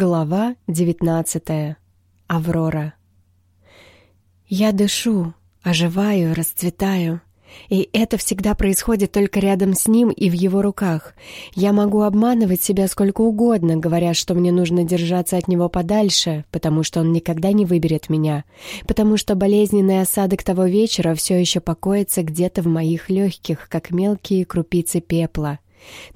Глава девятнадцатая. Аврора. Я дышу, оживаю, расцветаю. И это всегда происходит только рядом с ним и в его руках. Я могу обманывать себя сколько угодно, говоря, что мне нужно держаться от него подальше, потому что он никогда не выберет меня, потому что болезненный осадок того вечера все еще покоится где-то в моих легких, как мелкие крупицы пепла.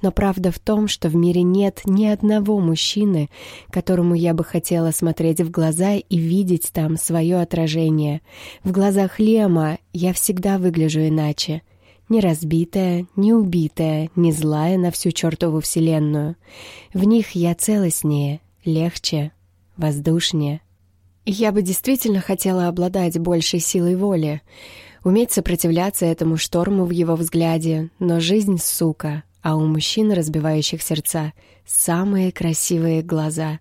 Но правда в том, что в мире нет ни одного мужчины, которому я бы хотела смотреть в глаза и видеть там свое отражение. В глазах Лема я всегда выгляжу иначе. Не разбитая, не убитая, не злая на всю чертову вселенную. В них я целостнее, легче, воздушнее. Я бы действительно хотела обладать большей силой воли, уметь сопротивляться этому шторму в его взгляде, но жизнь, сука, а у мужчин, разбивающих сердца, самые красивые глаза.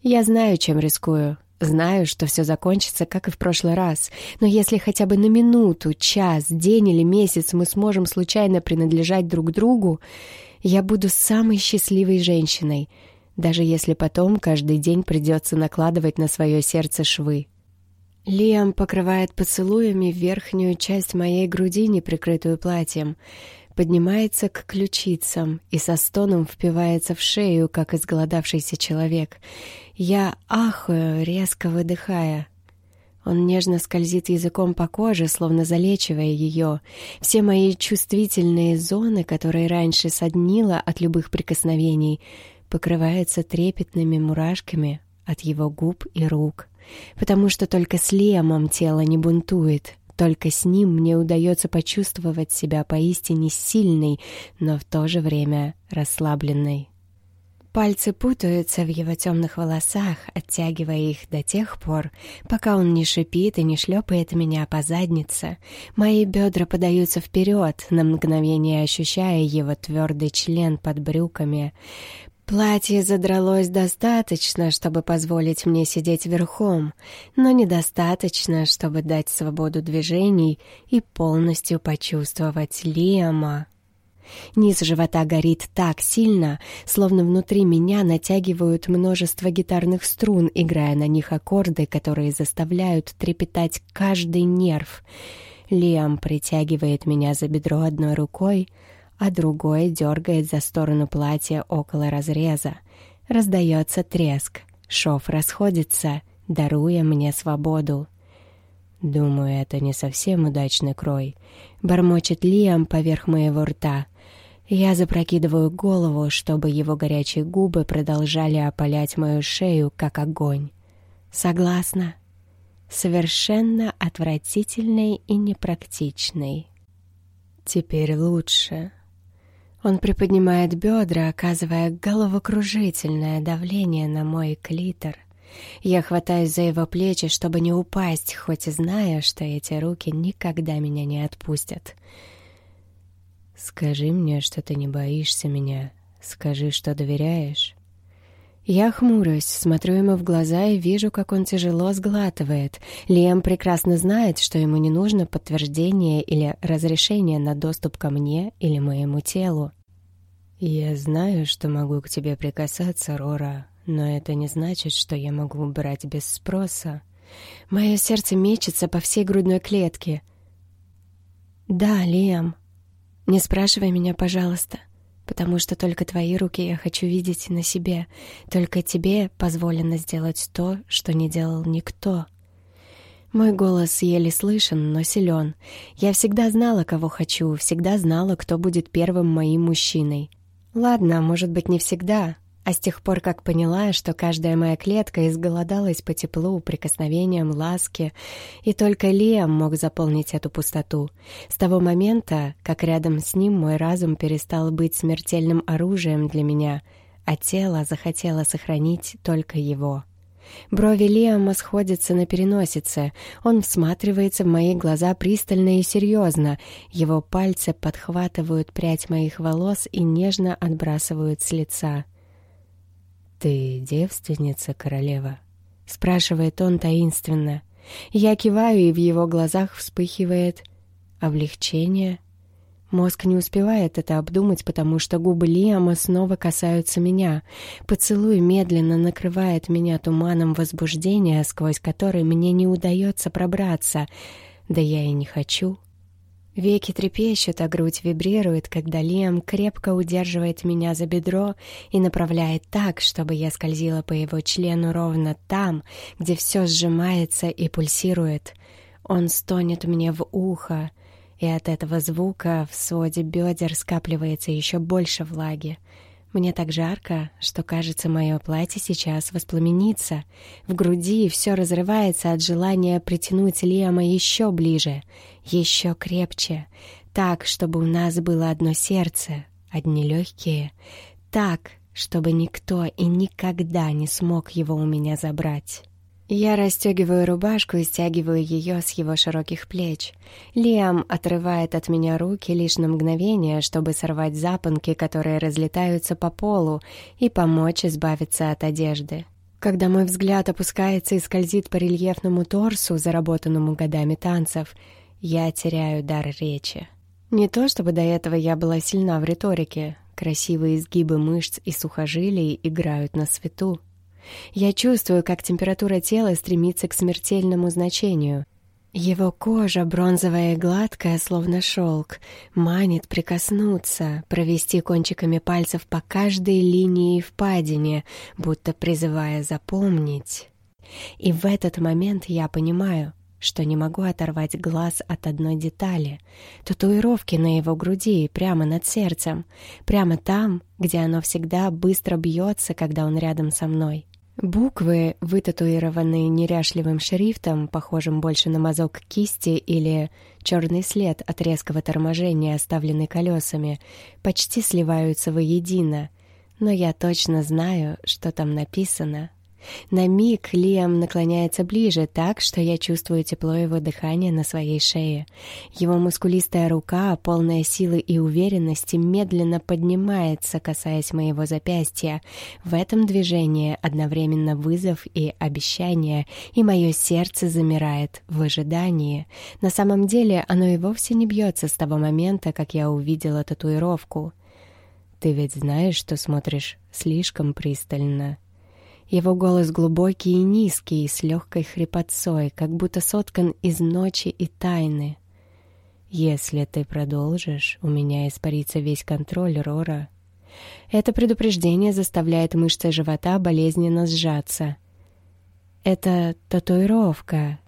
Я знаю, чем рискую. Знаю, что все закончится, как и в прошлый раз. Но если хотя бы на минуту, час, день или месяц мы сможем случайно принадлежать друг другу, я буду самой счастливой женщиной, даже если потом каждый день придется накладывать на свое сердце швы. Лиам покрывает поцелуями верхнюю часть моей груди, не прикрытую платьем поднимается к ключицам и со стоном впивается в шею, как изголодавшийся человек. Я ахаю, резко выдыхая. Он нежно скользит языком по коже, словно залечивая ее. Все мои чувствительные зоны, которые раньше соднило от любых прикосновений, покрываются трепетными мурашками от его губ и рук. Потому что только с Лемом тело не бунтует, только с ним мне удается почувствовать себя поистине сильной, но в то же время расслабленной. Пальцы путаются в его темных волосах, оттягивая их до тех пор, пока он не шипит и не шлепает меня по заднице. Мои бедра подаются вперед, на мгновение ощущая его твердый член под брюками. Платье задралось достаточно, чтобы позволить мне сидеть верхом, но недостаточно, чтобы дать свободу движений и полностью почувствовать Лиама. Низ живота горит так сильно, словно внутри меня натягивают множество гитарных струн, играя на них аккорды, которые заставляют трепетать каждый нерв. Лиам притягивает меня за бедро одной рукой, а другой дергает за сторону платья около разреза. Раздается треск, шов расходится, даруя мне свободу. Думаю, это не совсем удачный крой. Бормочет Лиам поверх моего рта. Я запрокидываю голову, чтобы его горячие губы продолжали опалять мою шею, как огонь. Согласна. Совершенно отвратительный и непрактичный. Теперь лучше. Он приподнимает бедра, оказывая головокружительное давление на мой клитор. Я хватаюсь за его плечи, чтобы не упасть, хоть и зная, что эти руки никогда меня не отпустят. «Скажи мне, что ты не боишься меня. Скажи, что доверяешь». Я хмурюсь, смотрю ему в глаза и вижу, как он тяжело сглатывает. Лиам прекрасно знает, что ему не нужно подтверждение или разрешение на доступ ко мне или моему телу. «Я знаю, что могу к тебе прикасаться, Рора, но это не значит, что я могу брать без спроса. Мое сердце мечется по всей грудной клетке. Да, Лиам, не спрашивай меня, пожалуйста потому что только твои руки я хочу видеть на себе. Только тебе позволено сделать то, что не делал никто. Мой голос еле слышен, но силен. Я всегда знала, кого хочу, всегда знала, кто будет первым моим мужчиной. Ладно, может быть, не всегда, а с тех пор, как поняла, что каждая моя клетка изголодалась по теплу, прикосновениям, ласке, и только Лиам мог заполнить эту пустоту. С того момента, как рядом с ним мой разум перестал быть смертельным оружием для меня, а тело захотело сохранить только его. Брови Лиама сходятся на переносице. Он всматривается в мои глаза пристально и серьезно. Его пальцы подхватывают прядь моих волос и нежно отбрасывают с лица. «Ты девственница, королева?» — спрашивает он таинственно. Я киваю, и в его глазах вспыхивает облегчение. Мозг не успевает это обдумать, потому что губы Лиама снова касаются меня. Поцелуй медленно накрывает меня туманом возбуждения, сквозь который мне не удается пробраться. Да я и не хочу. Веки трепещут, а грудь вибрирует, когда Лиам крепко удерживает меня за бедро и направляет так, чтобы я скользила по его члену ровно там, где все сжимается и пульсирует. Он стонет мне в ухо, и от этого звука в своде бедер скапливается еще больше влаги. Мне так жарко, что, кажется, мое платье сейчас воспламенится. В груди все разрывается от желания притянуть Лиама еще ближе, еще крепче, так, чтобы у нас было одно сердце, одни легкие, так, чтобы никто и никогда не смог его у меня забрать. Я расстегиваю рубашку и стягиваю ее с его широких плеч. Лиам отрывает от меня руки лишь на мгновение, чтобы сорвать запонки, которые разлетаются по полу, и помочь избавиться от одежды. Когда мой взгляд опускается и скользит по рельефному торсу, заработанному годами танцев, я теряю дар речи. Не то чтобы до этого я была сильна в риторике. Красивые изгибы мышц и сухожилий играют на свету. Я чувствую, как температура тела стремится к смертельному значению. Его кожа, бронзовая и гладкая, словно шелк, манит прикоснуться, провести кончиками пальцев по каждой линии и впадине, будто призывая запомнить. И в этот момент я понимаю, что не могу оторвать глаз от одной детали — татуировки на его груди, прямо над сердцем, прямо там, где оно всегда быстро бьется, когда он рядом со мной. Буквы, вытатуированные неряшливым шрифтом, похожим больше на мазок кисти или черный след от резкого торможения, оставленный колесами, почти сливаются воедино, но я точно знаю, что там написано на миг Лиам наклоняется ближе так, что я чувствую тепло его дыхания на своей шее. Его мускулистая рука, полная силы и уверенности, медленно поднимается, касаясь моего запястья. В этом движении одновременно вызов и обещание, и мое сердце замирает в ожидании. На самом деле оно и вовсе не бьется с того момента, как я увидела татуировку. «Ты ведь знаешь, что смотришь слишком пристально», его голос глубокий и низкий, с легкой хрипотцой, как будто соткан из ночи и тайны. «Если ты продолжишь, у меня испарится весь контроль, Рора». Это предупреждение заставляет мышцы живота болезненно сжаться. «Это татуировка».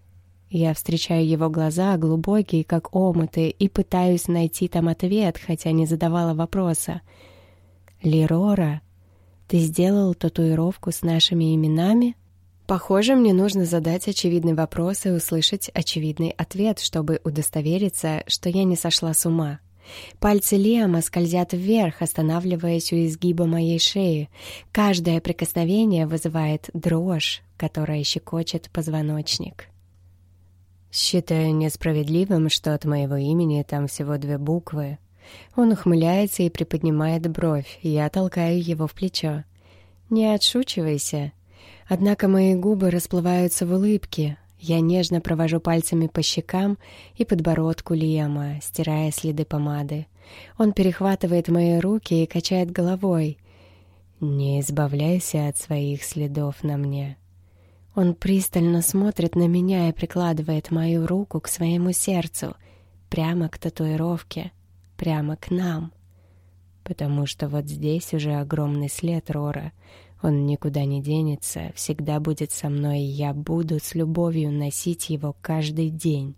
Я встречаю его глаза, глубокие, как омыты, и пытаюсь найти там ответ, хотя не задавала вопроса. «Лерора?» Ты сделал татуировку с нашими именами? Похоже, мне нужно задать очевидный вопрос и услышать очевидный ответ, чтобы удостовериться, что я не сошла с ума. Пальцы Лиама скользят вверх, останавливаясь у изгиба моей шеи. Каждое прикосновение вызывает дрожь, которая щекочет позвоночник. Считаю несправедливым, что от моего имени там всего две буквы, он ухмыляется и приподнимает бровь, я толкаю его в плечо. «Не отшучивайся». Однако мои губы расплываются в улыбке. Я нежно провожу пальцами по щекам и подбородку Лиама, стирая следы помады. Он перехватывает мои руки и качает головой. «Не избавляйся от своих следов на мне». Он пристально смотрит на меня и прикладывает мою руку к своему сердцу, прямо к татуировке прямо к нам. Потому что вот здесь уже огромный след Рора. Он никуда не денется, всегда будет со мной, и я буду с любовью носить его каждый день.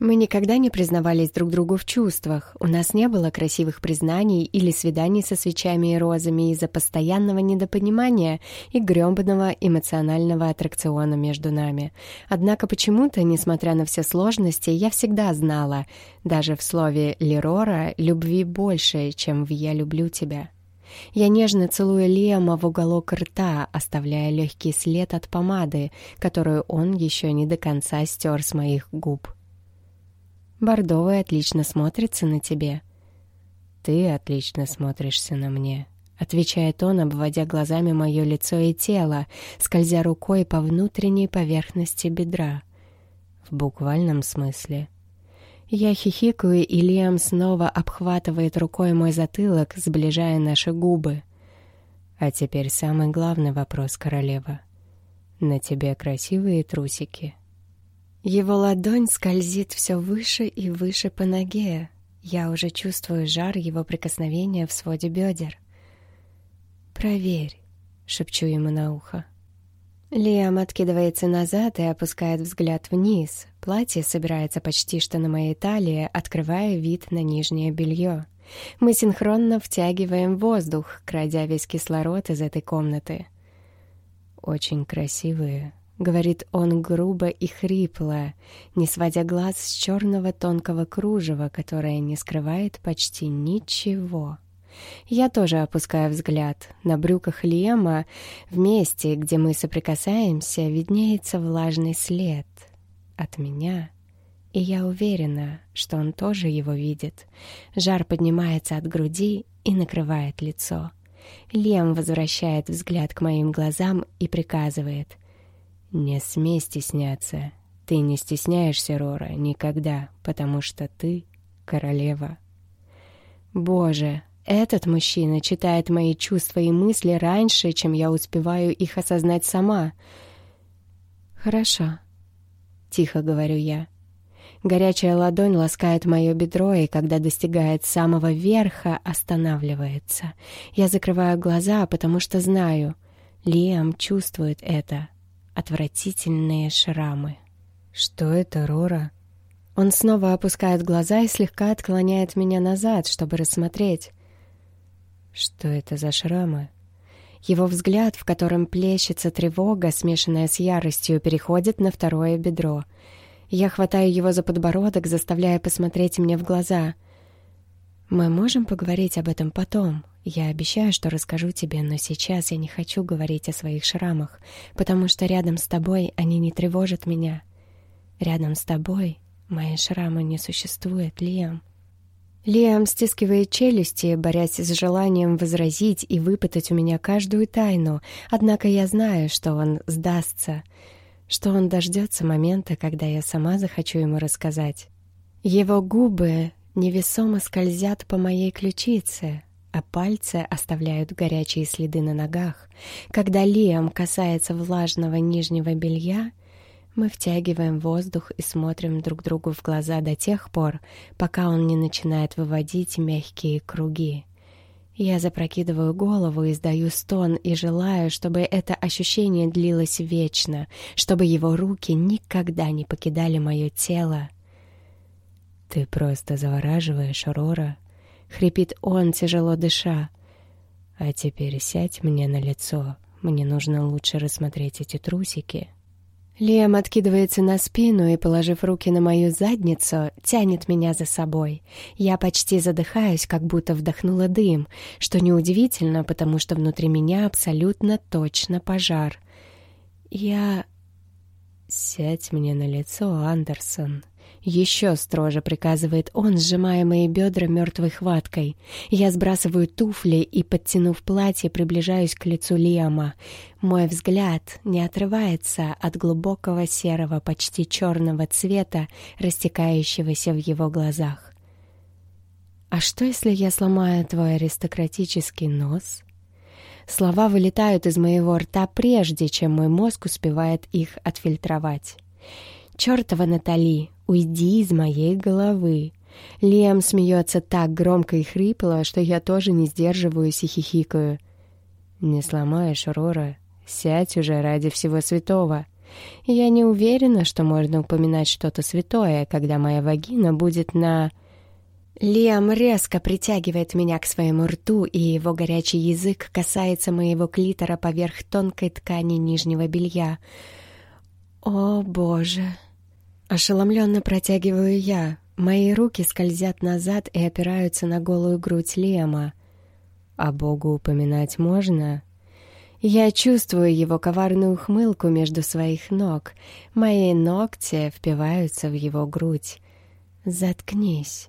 Мы никогда не признавались друг другу в чувствах. У нас не было красивых признаний или свиданий со свечами и розами из-за постоянного недопонимания и грёбаного эмоционального аттракциона между нами. Однако почему-то, несмотря на все сложности, я всегда знала, даже в слове «Лерора» любви больше, чем в «я люблю тебя». Я нежно целую Лиама в уголок рта, оставляя легкий след от помады, которую он еще не до конца стер с моих губ. Бордовый отлично смотрится на тебе». «Ты отлично смотришься на мне», — отвечает он, обводя глазами мое лицо и тело, скользя рукой по внутренней поверхности бедра. «В буквальном смысле». Я хихикаю, и Лиам снова обхватывает рукой мой затылок, сближая наши губы. А теперь самый главный вопрос, королева. На тебе красивые трусики. Его ладонь скользит все выше и выше по ноге. Я уже чувствую жар его прикосновения в своде бедер. «Проверь», — шепчу ему на ухо. Лиам откидывается назад и опускает взгляд вниз. Платье собирается почти что на моей талии, открывая вид на нижнее белье. Мы синхронно втягиваем воздух, крадя весь кислород из этой комнаты. «Очень красивые», — говорит он грубо и хрипло, не сводя глаз с черного тонкого кружева, которое не скрывает почти ничего. Я тоже опускаю взгляд. На брюках Лема, в месте, где мы соприкасаемся, виднеется влажный след от меня. И я уверена, что он тоже его видит. Жар поднимается от груди и накрывает лицо. Лем возвращает взгляд к моим глазам и приказывает. «Не смей стесняться. Ты не стесняешься, Рора, никогда, потому что ты королева». Боже, этот мужчина читает мои чувства и мысли раньше, чем я успеваю их осознать сама. «Хорошо», — тихо говорю я. Горячая ладонь ласкает мое бедро, и когда достигает самого верха, останавливается. Я закрываю глаза, потому что знаю, Лиам чувствует это. Отвратительные шрамы. «Что это, Рора?» Он снова опускает глаза и слегка отклоняет меня назад, чтобы рассмотреть. Что это за шрамы? Его взгляд, в котором плещется тревога, смешанная с яростью, переходит на второе бедро. Я хватаю его за подбородок, заставляя посмотреть мне в глаза. «Мы можем поговорить об этом потом. Я обещаю, что расскажу тебе, но сейчас я не хочу говорить о своих шрамах, потому что рядом с тобой они не тревожат меня. Рядом с тобой мои шрамы не существуют, Лиам. Лиам стискивает челюсти, борясь с желанием возразить и выпытать у меня каждую тайну, однако я знаю, что он сдастся, что он дождется момента, когда я сама захочу ему рассказать. Его губы невесомо скользят по моей ключице, а пальцы оставляют горячие следы на ногах. Когда Лиам касается влажного нижнего белья — мы втягиваем воздух и смотрим друг другу в глаза до тех пор, пока он не начинает выводить мягкие круги. Я запрокидываю голову, издаю стон и желаю, чтобы это ощущение длилось вечно, чтобы его руки никогда не покидали мое тело. «Ты просто завораживаешь, Рора», — хрипит он, тяжело дыша. «А теперь сядь мне на лицо, мне нужно лучше рассмотреть эти трусики». Лиам откидывается на спину и, положив руки на мою задницу, тянет меня за собой. Я почти задыхаюсь, как будто вдохнула дым, что неудивительно, потому что внутри меня абсолютно точно пожар. Я... «Сядь мне на лицо, Андерсон», еще строже приказывает он, сжимая мои бедра мертвой хваткой. Я сбрасываю туфли и, подтянув платье, приближаюсь к лицу Лиама. Мой взгляд не отрывается от глубокого серого, почти черного цвета, растекающегося в его глазах. «А что, если я сломаю твой аристократический нос?» Слова вылетают из моего рта прежде, чем мой мозг успевает их отфильтровать. «Чёртова Натали, уйди из моей головы!» Лем смеется так громко и хрипло, что я тоже не сдерживаюсь и хихикаю. «Не сломаешь, Рора. Сядь уже ради всего святого!» Я не уверена, что можно упоминать что-то святое, когда моя вагина будет на... Лиам резко притягивает меня к своему рту, и его горячий язык касается моего клитора поверх тонкой ткани нижнего белья. О, боже! Ошеломленно протягиваю я. Мои руки скользят назад и опираются на голую грудь Лема. А Богу упоминать можно? Я чувствую его коварную ухмылку между своих ног. Мои ногти впиваются в его грудь. «Заткнись».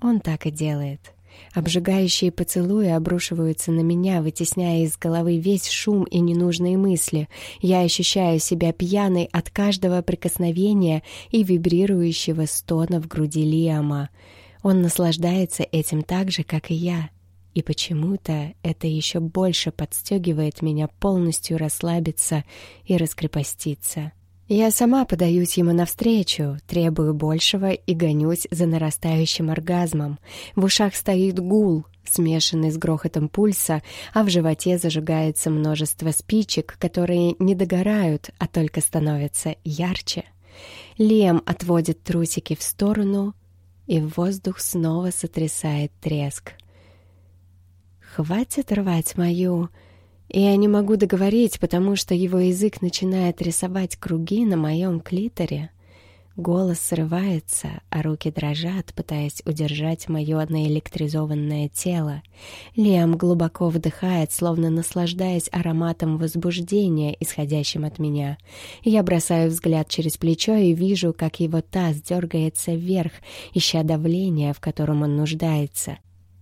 Он так и делает. Обжигающие поцелуи обрушиваются на меня, вытесняя из головы весь шум и ненужные мысли. Я ощущаю себя пьяной от каждого прикосновения и вибрирующего стона в груди Лиама. Он наслаждается этим так же, как и я. И почему-то это еще больше подстегивает меня полностью расслабиться и раскрепоститься. Я сама подаюсь ему навстречу, требую большего и гонюсь за нарастающим оргазмом. В ушах стоит гул, смешанный с грохотом пульса, а в животе зажигается множество спичек, которые не догорают, а только становятся ярче. Лем отводит трусики в сторону, и воздух снова сотрясает треск. «Хватит рвать мою...» Я не могу договорить, потому что его язык начинает рисовать круги на моем клиторе. Голос срывается, а руки дрожат, пытаясь удержать мое наэлектризованное тело. Лиам глубоко вдыхает, словно наслаждаясь ароматом возбуждения, исходящим от меня. Я бросаю взгляд через плечо и вижу, как его таз дергается вверх, ища давления, в котором он нуждается.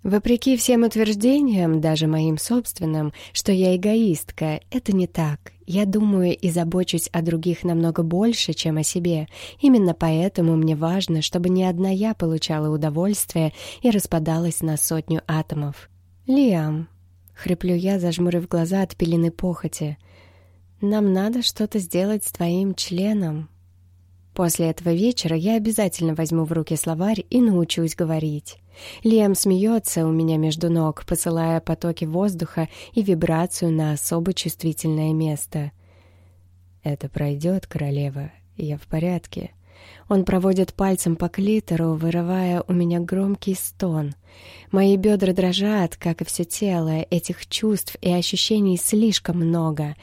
Вопреки всем утверждениям, даже моим собственным, что я эгоистка, это не так. Я думаю и забочусь о других намного больше, чем о себе. Именно поэтому мне важно, чтобы ни одна я получала удовольствие и распадалась на сотню атомов. «Лиам», — хриплю я, зажмурив глаза от пелены похоти, — «нам надо что-то сделать с твоим членом». После этого вечера я обязательно возьму в руки словарь и научусь говорить. Лиам смеется у меня между ног, посылая потоки воздуха и вибрацию на особо чувствительное место. «Это пройдет, королева, я в порядке». Он проводит пальцем по клитору, вырывая у меня громкий стон. Мои бедра дрожат, как и все тело. Этих чувств и ощущений слишком много.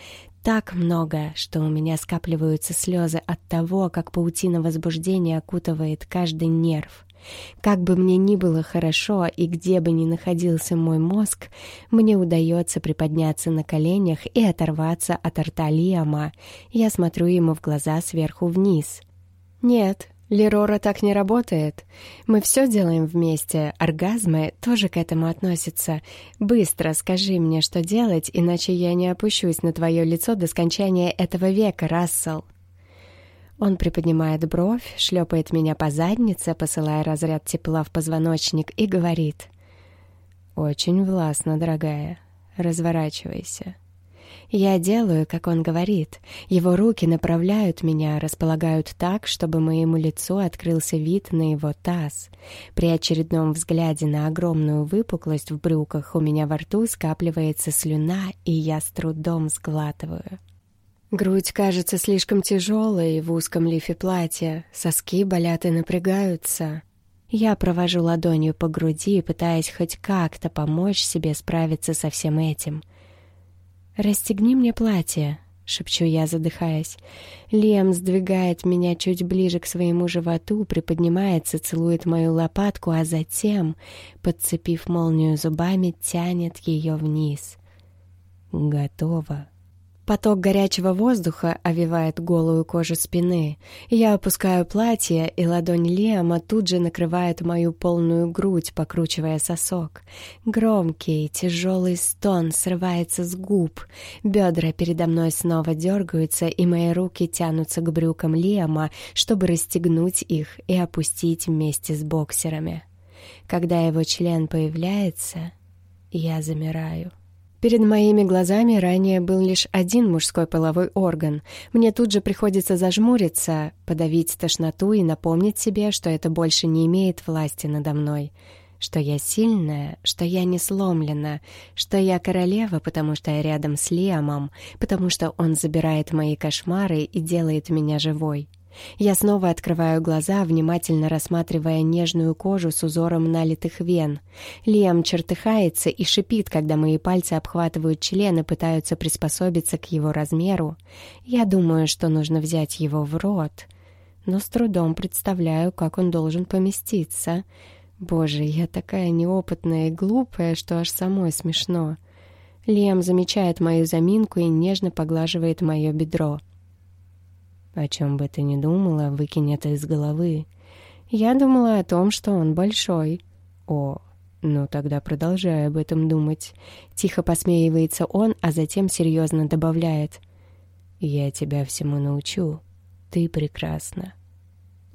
Так много, что у меня скапливаются слезы от того, как паутина возбуждения окутывает каждый нерв. Как бы мне ни было хорошо и где бы ни находился мой мозг, мне удается приподняться на коленях и оторваться от рта Лиама. Я смотрю ему в глаза сверху вниз. «Нет, Лерора так не работает. Мы все делаем вместе, оргазмы тоже к этому относятся. Быстро скажи мне, что делать, иначе я не опущусь на твое лицо до скончания этого века, Рассел». Он приподнимает бровь, шлепает меня по заднице, посылая разряд тепла в позвоночник и говорит. «Очень властно, дорогая. Разворачивайся». Я делаю, как он говорит. Его руки направляют меня, располагают так, чтобы моему лицу открылся вид на его таз. При очередном взгляде на огромную выпуклость в брюках у меня во рту скапливается слюна, и я с трудом сглатываю. Грудь кажется слишком тяжелой в узком лифе платья, соски болят и напрягаются. Я провожу ладонью по груди, пытаясь хоть как-то помочь себе справиться со всем этим. «Расстегни мне платье», — шепчу я, задыхаясь. Лем сдвигает меня чуть ближе к своему животу, приподнимается, целует мою лопатку, а затем, подцепив молнию зубами, тянет ее вниз. «Готово», Поток горячего воздуха овивает голую кожу спины. Я опускаю платье, и ладонь Лиама тут же накрывает мою полную грудь, покручивая сосок. Громкий, тяжелый стон срывается с губ. Бедра передо мной снова дергаются, и мои руки тянутся к брюкам Лиама, чтобы расстегнуть их и опустить вместе с боксерами. Когда его член появляется, я замираю. Перед моими глазами ранее был лишь один мужской половой орган. Мне тут же приходится зажмуриться, подавить тошноту и напомнить себе, что это больше не имеет власти надо мной. Что я сильная, что я не сломлена, что я королева, потому что я рядом с Лиамом, потому что он забирает мои кошмары и делает меня живой. Я снова открываю глаза, внимательно рассматривая нежную кожу с узором налитых вен. Лиам чертыхается и шипит, когда мои пальцы обхватывают член и пытаются приспособиться к его размеру. Я думаю, что нужно взять его в рот, но с трудом представляю, как он должен поместиться. Боже, я такая неопытная и глупая, что аж самой смешно. Лиам замечает мою заминку и нежно поглаживает мое бедро. О чем бы ты ни думала, выкинь это из головы. Я думала о том, что он большой. О, «Ну, тогда продолжай об этом думать». Тихо посмеивается он, а затем серьезно добавляет. «Я тебя всему научу. Ты прекрасна».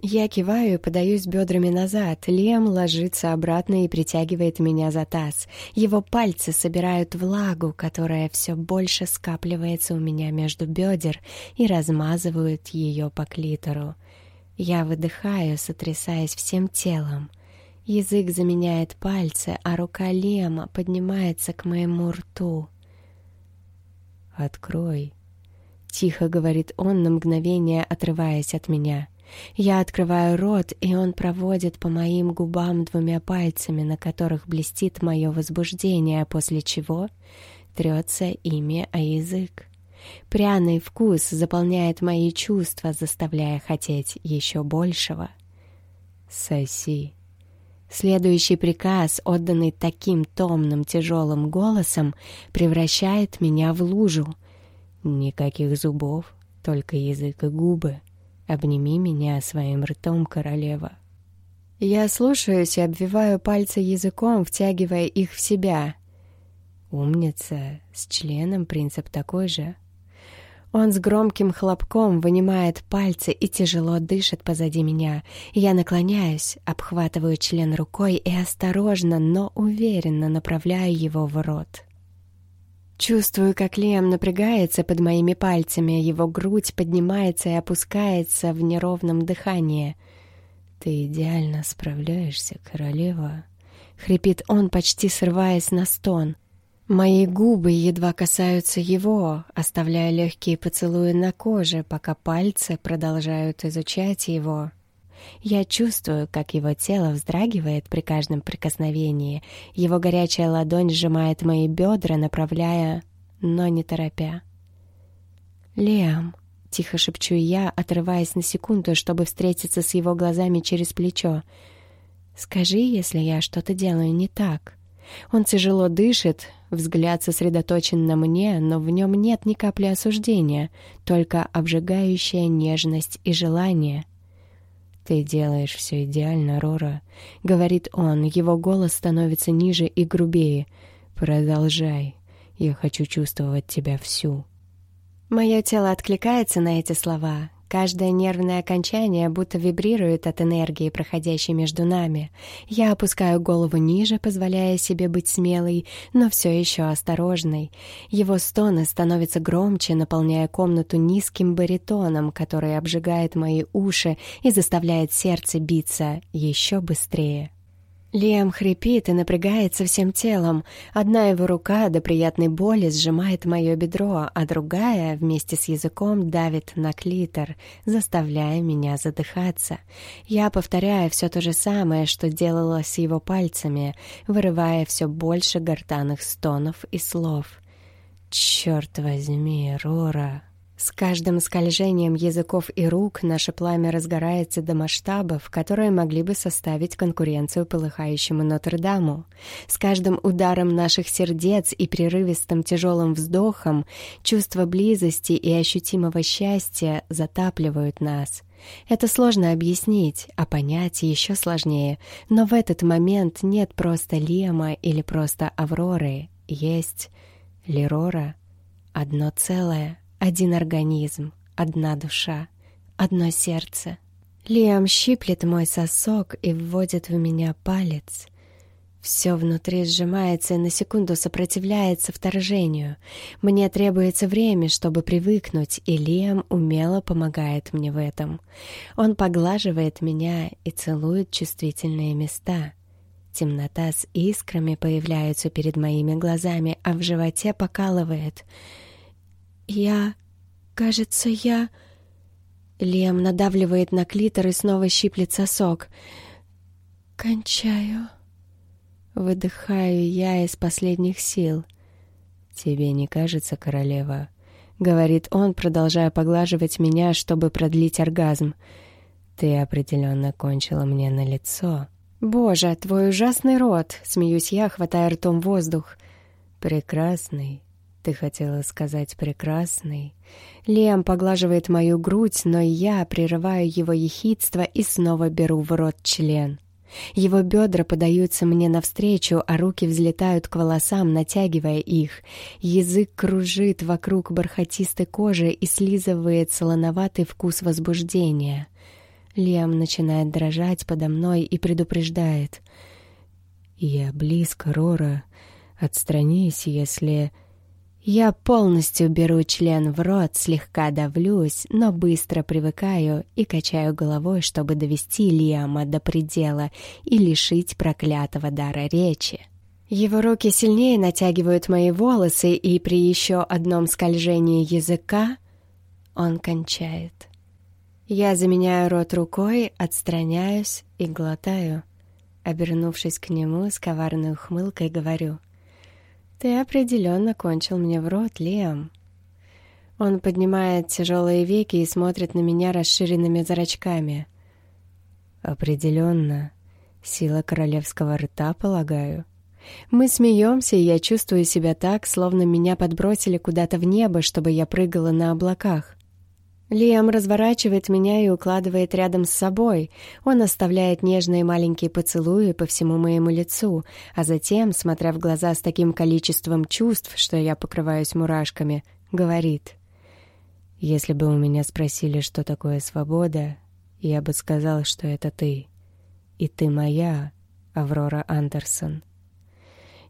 Я киваю и подаюсь бедрами назад. Лем ложится обратно и притягивает меня за таз. Его пальцы собирают влагу, которая все больше скапливается у меня между бедер и размазывают ее по клитору. Я выдыхаю, сотрясаясь всем телом. Язык заменяет пальцы, а рука Лема поднимается к моему рту. «Открой», — тихо говорит он на мгновение, отрываясь от меня. Я открываю рот, и он проводит по моим губам двумя пальцами, на которых блестит мое возбуждение, после чего трется ими о язык. Пряный вкус заполняет мои чувства, заставляя хотеть еще большего. «Соси». Следующий приказ, отданный таким томным, тяжелым голосом, превращает меня в лужу. Никаких зубов, только язык и губы. Обними меня своим ртом, королева. Я слушаюсь и обвиваю пальцы языком, втягивая их в себя. Умница, с членом принцип такой же. Он с громким хлопком вынимает пальцы и тяжело дышит позади меня. Я наклоняюсь, обхватываю член рукой и осторожно, но уверенно направляю его в рот. Чувствую, как Лиам напрягается под моими пальцами, его грудь поднимается и опускается в неровном дыхании. «Ты идеально справляешься, королева», — хрипит он, почти срываясь на стон. Мои губы едва касаются его, оставляя легкие поцелуи на коже, пока пальцы продолжают изучать его. Я чувствую, как его тело вздрагивает при каждом прикосновении. Его горячая ладонь сжимает мои бедра, направляя, но не торопя. «Лиам», — тихо шепчу я, отрываясь на секунду, чтобы встретиться с его глазами через плечо. «Скажи, если я что-то делаю не так». Он тяжело дышит, взгляд сосредоточен на мне, но в нем нет ни капли осуждения, только обжигающая нежность и желание. «Ты делаешь все идеально, Рора», — говорит он. Его голос становится ниже и грубее. «Продолжай. Я хочу чувствовать тебя всю». Мое тело откликается на эти слова. Каждое нервное окончание будто вибрирует от энергии, проходящей между нами. Я опускаю голову ниже, позволяя себе быть смелой, но все еще осторожной. Его стоны становятся громче, наполняя комнату низким баритоном, который обжигает мои уши и заставляет сердце биться еще быстрее. Лиам хрипит и напрягается всем телом. Одна его рука до приятной боли сжимает мое бедро, а другая вместе с языком давит на клитор, заставляя меня задыхаться. Я повторяю все то же самое, что делала с его пальцами, вырывая все больше гортанных стонов и слов. «Черт возьми, Рора!» С каждым скольжением языков и рук наше пламя разгорается до масштабов, которые могли бы составить конкуренцию полыхающему Нотр-Даму. С каждым ударом наших сердец и прерывистым тяжелым вздохом чувство близости и ощутимого счастья затапливают нас. Это сложно объяснить, а понять еще сложнее. Но в этот момент нет просто Лема или просто Авроры. Есть Лерора. Одно целое. Один организм, одна душа, одно сердце. Лиам щиплет мой сосок и вводит в меня палец. Все внутри сжимается и на секунду сопротивляется вторжению. Мне требуется время, чтобы привыкнуть, и Лиам умело помогает мне в этом. Он поглаживает меня и целует чувствительные места. Темнота с искрами появляется перед моими глазами, а в животе покалывает — «Я... кажется, я...» Лем надавливает на клитор и снова щиплет сосок. «Кончаю...» Выдыхаю я из последних сил. «Тебе не кажется, королева?» — говорит он, продолжая поглаживать меня, чтобы продлить оргазм. «Ты определенно кончила мне на лицо». «Боже, твой ужасный рот!» — смеюсь я, хватая ртом воздух. «Прекрасный, «Ты хотела сказать прекрасный». Лиам поглаживает мою грудь, но я прерываю его ехидство и снова беру в рот член. Его бедра подаются мне навстречу, а руки взлетают к волосам, натягивая их. Язык кружит вокруг бархатистой кожи и слизывает солоноватый вкус возбуждения. Лиам начинает дрожать подо мной и предупреждает. «Я близко, Рора. Отстранись, если...» Я полностью беру член в рот, слегка давлюсь, но быстро привыкаю и качаю головой, чтобы довести Лиама до предела и лишить проклятого дара речи. Его руки сильнее натягивают мои волосы, и при еще одном скольжении языка он кончает. Я заменяю рот рукой, отстраняюсь и глотаю. Обернувшись к нему с коварной ухмылкой, говорю — «Ты определенно кончил мне в рот, Лиам». Он поднимает тяжелые веки и смотрит на меня расширенными зрачками. «Определенно. Сила королевского рта, полагаю». Мы смеемся, и я чувствую себя так, словно меня подбросили куда-то в небо, чтобы я прыгала на облаках. Лиам разворачивает меня и укладывает рядом с собой. Он оставляет нежные маленькие поцелуи по всему моему лицу, а затем, смотря в глаза с таким количеством чувств, что я покрываюсь мурашками, говорит. «Если бы у меня спросили, что такое свобода, я бы сказал, что это ты. И ты моя, Аврора Андерсон».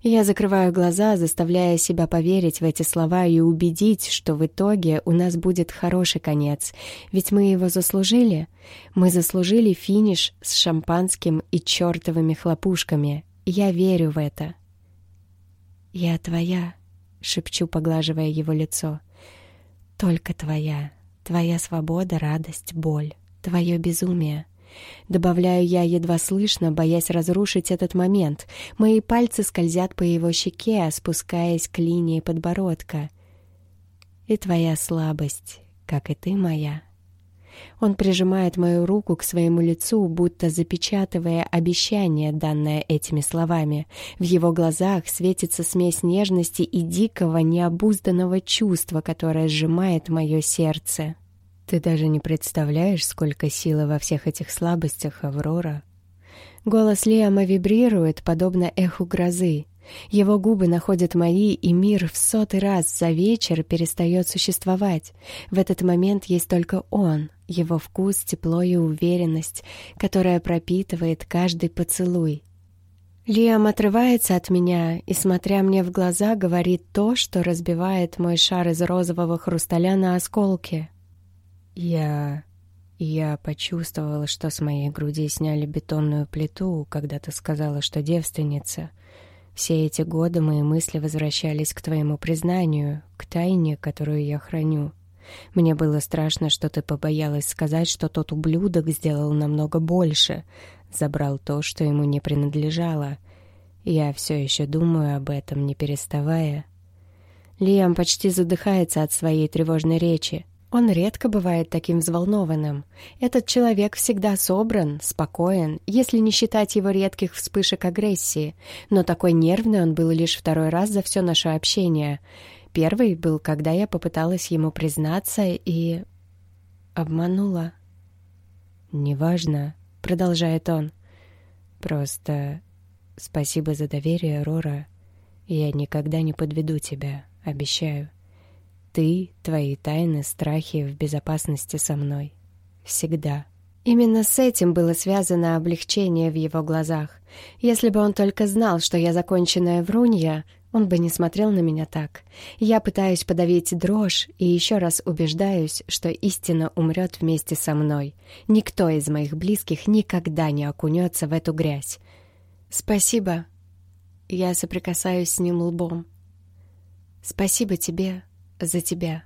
Я закрываю глаза, заставляя себя поверить в эти слова и убедить, что в итоге у нас будет хороший конец. Ведь мы его заслужили. Мы заслужили финиш с шампанским и чертовыми хлопушками. Я верю в это. «Я твоя», — шепчу, поглаживая его лицо. «Только твоя. Твоя свобода, радость, боль. Твое безумие. Добавляю я едва слышно, боясь разрушить этот момент. Мои пальцы скользят по его щеке, спускаясь к линии подбородка. И твоя слабость, как и ты моя. Он прижимает мою руку к своему лицу, будто запечатывая обещание, данное этими словами. В его глазах светится смесь нежности и дикого, необузданного чувства, которое сжимает мое сердце. Ты даже не представляешь, сколько силы во всех этих слабостях, Аврора. Голос Лиама вибрирует, подобно эху грозы. Его губы находят мои, и мир в сотый раз за вечер перестает существовать. В этот момент есть только он, его вкус, тепло и уверенность, которая пропитывает каждый поцелуй. Лиам отрывается от меня и, смотря мне в глаза, говорит то, что разбивает мой шар из розового хрусталя на осколки. Я... Я почувствовала, что с моей груди сняли бетонную плиту, когда ты сказала, что девственница. Все эти годы мои мысли возвращались к твоему признанию, к тайне, которую я храню. Мне было страшно, что ты побоялась сказать, что тот ублюдок сделал намного больше, забрал то, что ему не принадлежало. Я все еще думаю об этом, не переставая. Лиам почти задыхается от своей тревожной речи. Он редко бывает таким взволнованным. Этот человек всегда собран, спокоен, если не считать его редких вспышек агрессии. Но такой нервный он был лишь второй раз за все наше общение. Первый был, когда я попыталась ему признаться и... обманула. «Неважно», — продолжает он. «Просто спасибо за доверие, Рора. Я никогда не подведу тебя, обещаю». Ты, твои тайны, страхи в безопасности со мной. Всегда. Именно с этим было связано облегчение в его глазах. Если бы он только знал, что я законченная врунья, он бы не смотрел на меня так. Я пытаюсь подавить дрожь и еще раз убеждаюсь, что истина умрет вместе со мной. Никто из моих близких никогда не окунется в эту грязь. Спасибо. Я соприкасаюсь с ним лбом. Спасибо тебе, за тебя.